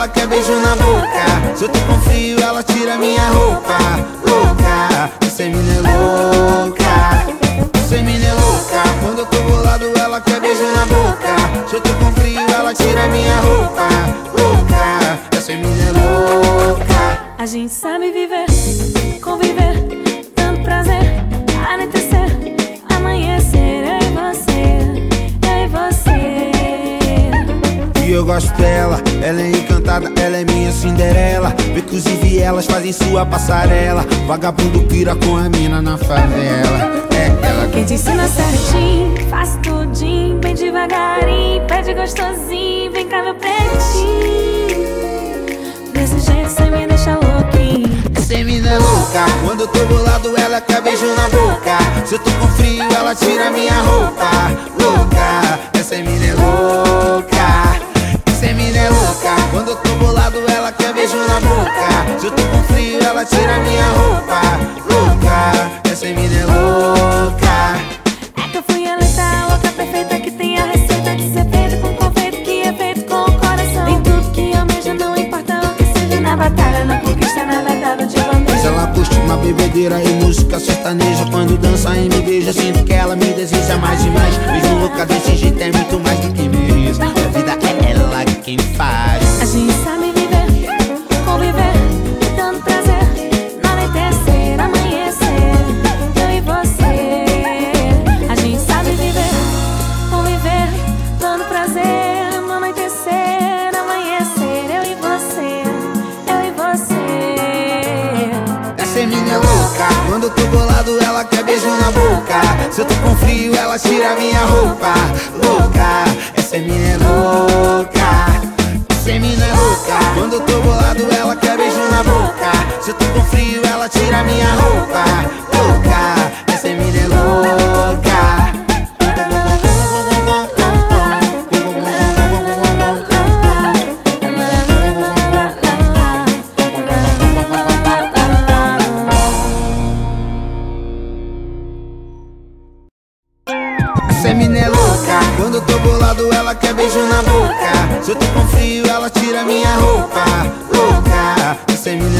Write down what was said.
ela quer beijo na boca. Se eu tô com frio, ela tira minha roupa. Louca, essa mina é louca. Essa mina é louca. Quando eu tô bolado, ela quer beijo na boca. Se eu tô com frio, ela tira minha roupa. Louca, essa mina é louca. A gente sabe viver, conviver, E eu gosto dela, ela é encantada, ela é minha Cinderela. Inclusive elas fazem sua passarela. Vagabundo pira com a mina na favela. É ela Quem te ensina certinho, faz tudinho, bem devagarinho, pede gostosinho, vem cá meu pretinho. Desse jeito cê me deixa louquinho. Essa mina é louca, quando eu tô bolado ela quer beijo na boca Se eu tô com frio ela tira minha roupa Louca, Se eu tô com frio ela tira minha roupa Louca, essa mina é louca É que eu fui a louca perfeita que tem a receita de ser feito com confeito que é feito com o coração. Tem tudo que almeja, não importa o que seja na batalha, na conquista, nada dado de Mas bandeja. ela curte uma bebedeira e música sertaneja Quando dança e me beija, sinto que ela me deseja mais e mais Mesmo louca Mina é louca, quando eu tô bolado ela quer beijo na boca. Se eu tô com frio ela tira minha roupa. Louca, essa mina é louca. Essa é louca, quando eu tô bolado ela quer beijo na boca. Se eu tô com frio ela tira minha roupa Essa mina é louca Quando eu tô bolado ela quer beijo na boca. Se eu tô com frio ela tira minha roupa. Louca Essa mina é